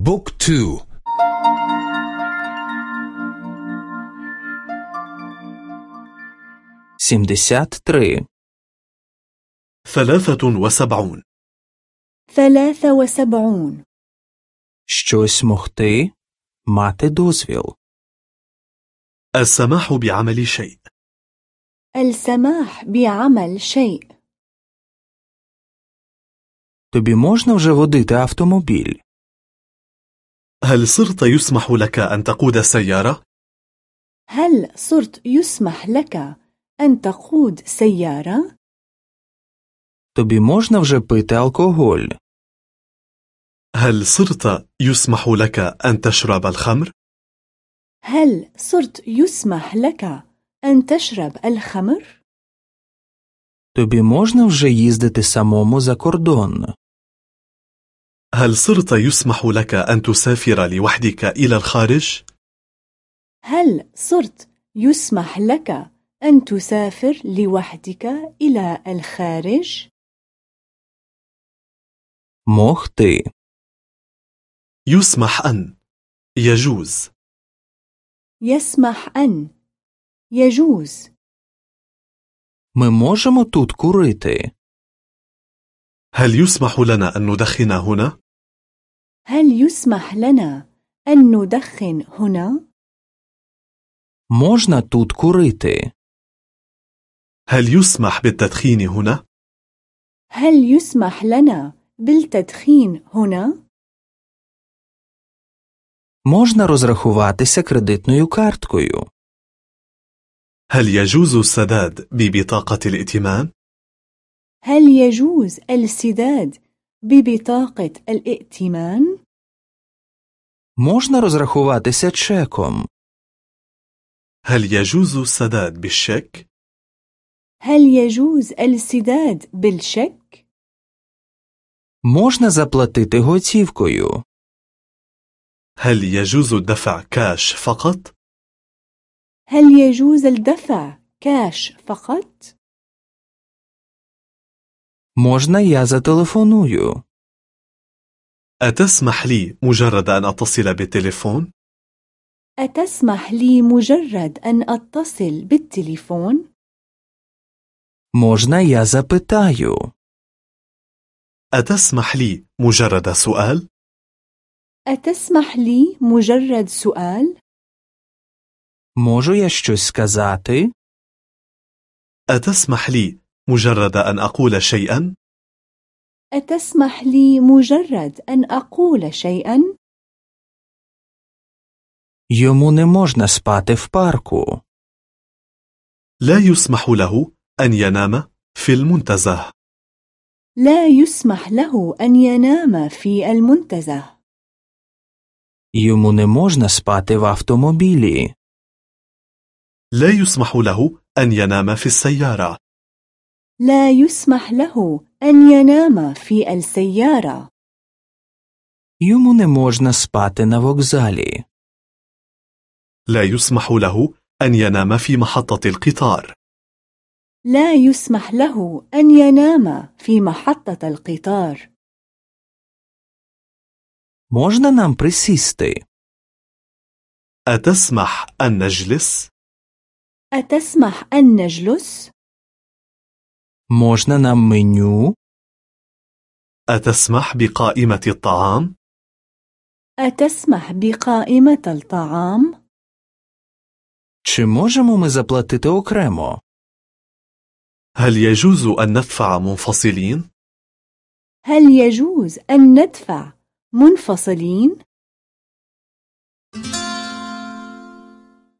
بوك تو سيمدسات تري ثلاثة وسبعون ثلاثة وسبعون щось могти, мати дозвіл. السماح بعمل شيء السماح بعمل شيء Тобі можна вже водити автомобіль? هل صرت يسمح لك أن تقود سيارة؟ هل صرت يسمح لك أن تقود سيارة؟ Тобі можна вже пити алкоголь? هل صرت يسمح لك أن تشرب الخمر؟ هل صرت يسمح لك أن تشرب الخمر؟ Тобі можна вже їздити самому за кордон? هل صرت يسمح لك أن تسافر لوحدك إلى الخارج؟ هل صرت يسمح لك أن تسافر لوحدك إلى الخارج؟ Могти. يسمح أن يجوز يسمح أن يجوز Ми можемо тут курити? هل يسمح لنا أن ندخن هنا؟ هل يسمح لنا أن ندخن هنا؟ Можна тут курити? هل يسمح بالتدخين هنا؟ هل يسمح لنا بالتدخين هنا؟ Можна розрахуватися кредитною карткою? هل يجوز السداد ببطاقة الائتمان؟ هل يجوز السداد ببطاقة الائتمان؟ Можна розрахуватися чеком? هل يجوز السداد بالشيك؟ هل يجوز السداد بالشك؟ Можна заплатити готівкою? هل يجوز الدفع كاش فقط؟ هل يجوز الدفع كاش فقط؟ Можна я зателефоную? أتسمح لي مجرد أن أتصل بالتليفون؟ أتسمح لي مجرد أن أتصل بالتليفون؟ Можна я запитаю? أتسمح لي مجرد سؤال؟ أتسمح لي مجرد سؤال؟ Можу я щось сказати? أتسمح لي مجرد أن أقول شيئا؟ أتسمح لي مجرد أن أقول شيئا؟ Йому не можна спати в парку. لا يسمح له أن ينام في المنتزه لا يسمح له أن ينام في المنتزه Йому не можна спати в автомобілі. لا يسمح له أن ينام في السيارة لا يسمح له أن ينام في السيارة Йому не можна спати на вокзалі. لا يسمح له أن ينام في محطة القطار لا يسمح له أن ينام في محطة القطار Можна нам присісти? أتسمح أن نجلس؟ أتسمح أن نجلس؟ Можна нам меню? أتسمح بقائمة الطعام؟ أتسمح بقائمة الطعام؟ Чи можемо ми заплатити окремо? هل يجوز أن ندفع منفصلين؟ هل يجوز أن ندفع منفصلين؟